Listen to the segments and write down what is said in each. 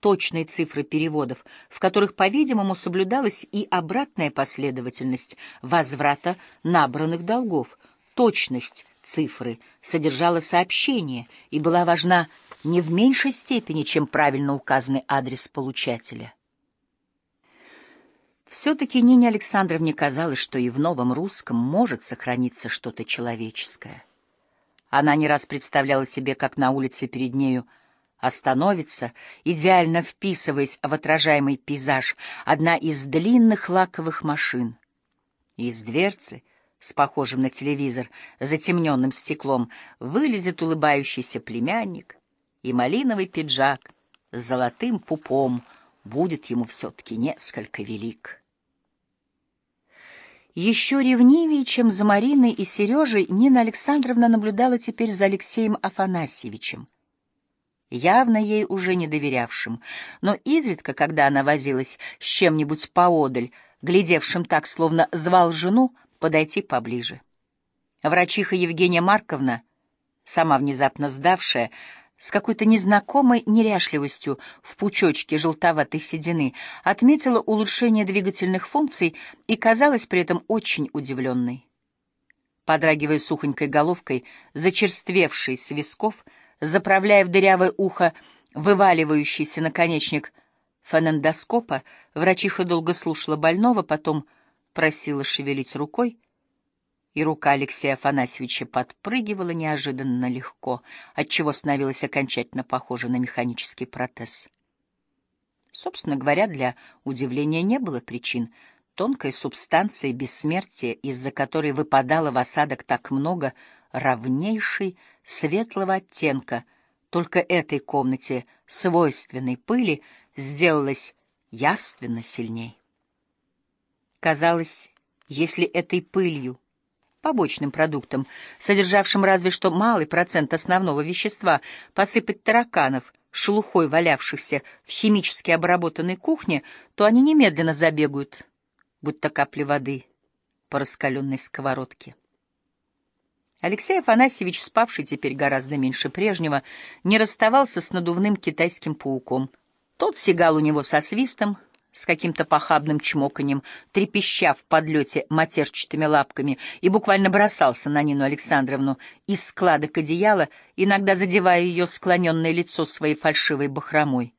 точные цифры переводов, в которых, по-видимому, соблюдалась и обратная последовательность возврата набранных долгов. Точность цифры содержала сообщение и была важна не в меньшей степени, чем правильно указанный адрес получателя. Все-таки Нине Александровне казалось, что и в новом русском может сохраниться что-то человеческое. Она не раз представляла себе, как на улице перед нею остановится, идеально вписываясь в отражаемый пейзаж, одна из длинных лаковых машин. Из дверцы, с похожим на телевизор, затемненным стеклом, вылезет улыбающийся племянник, и малиновый пиджак с золотым пупом будет ему все-таки несколько велик. Еще ревнивее, чем за Мариной и Сережей, Нина Александровна наблюдала теперь за Алексеем Афанасьевичем, явно ей уже не доверявшим, но изредка, когда она возилась с чем-нибудь поодаль, глядевшим так, словно звал жену, подойти поближе. Врачиха Евгения Марковна, сама внезапно сдавшая, с какой-то незнакомой неряшливостью в пучочке желтоватой седины, отметила улучшение двигательных функций и казалась при этом очень удивленной. Подрагивая сухонькой головкой, зачерствевший с висков, заправляя в дырявое ухо вываливающийся наконечник фонендоскопа, врачиха долго слушала больного, потом просила шевелить рукой, и рука Алексея Афанасьевича подпрыгивала неожиданно легко, отчего становилась окончательно похожа на механический протез. Собственно говоря, для удивления не было причин. Тонкой субстанции бессмертия, из-за которой выпадало в осадок так много равнейшей светлого оттенка, только этой комнате свойственной пыли сделалась явственно сильней. Казалось, если этой пылью побочным продуктом, содержавшим разве что малый процент основного вещества, посыпать тараканов, шелухой валявшихся в химически обработанной кухне, то они немедленно забегают, будто капли воды по раскаленной сковородке. Алексей Афанасьевич, спавший теперь гораздо меньше прежнего, не расставался с надувным китайским пауком. Тот сигал у него со свистом, с каким-то похабным чмоканьем, трепеща в подлете матерчатыми лапками, и буквально бросался на Нину Александровну из складок одеяла, иногда задевая ее склоненное лицо своей фальшивой бахромой.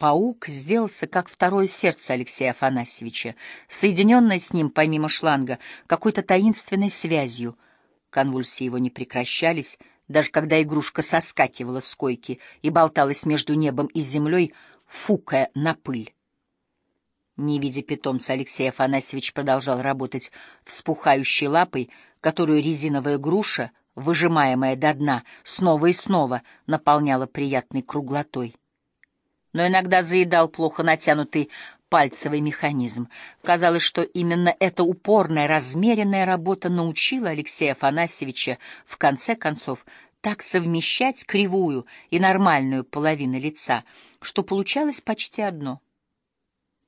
Паук сделался как второе сердце Алексея Афанасьевича, соединенное с ним, помимо шланга, какой-то таинственной связью. Конвульсии его не прекращались, даже когда игрушка соскакивала с койки и болталась между небом и землей, фукая на пыль. Не видя питомца, Алексей Афанасьевич продолжал работать вспухающей лапой, которую резиновая груша, выжимаемая до дна, снова и снова наполняла приятной круглотой. Но иногда заедал плохо натянутый пальцевый механизм. Казалось, что именно эта упорная, размеренная работа научила Алексея Афанасьевича в конце концов так совмещать кривую и нормальную половины лица, что получалось почти одно —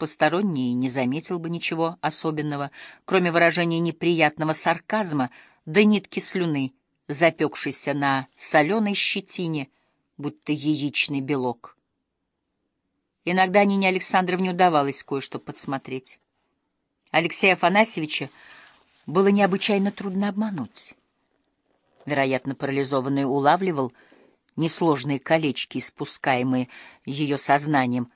посторонний не заметил бы ничего особенного, кроме выражения неприятного сарказма да нитки слюны, запекшейся на соленой щетине, будто яичный белок. Иногда Нине Александровне удавалось кое-что подсмотреть. Алексея Афанасьевича было необычайно трудно обмануть. Вероятно, парализованный улавливал несложные колечки, испускаемые ее сознанием,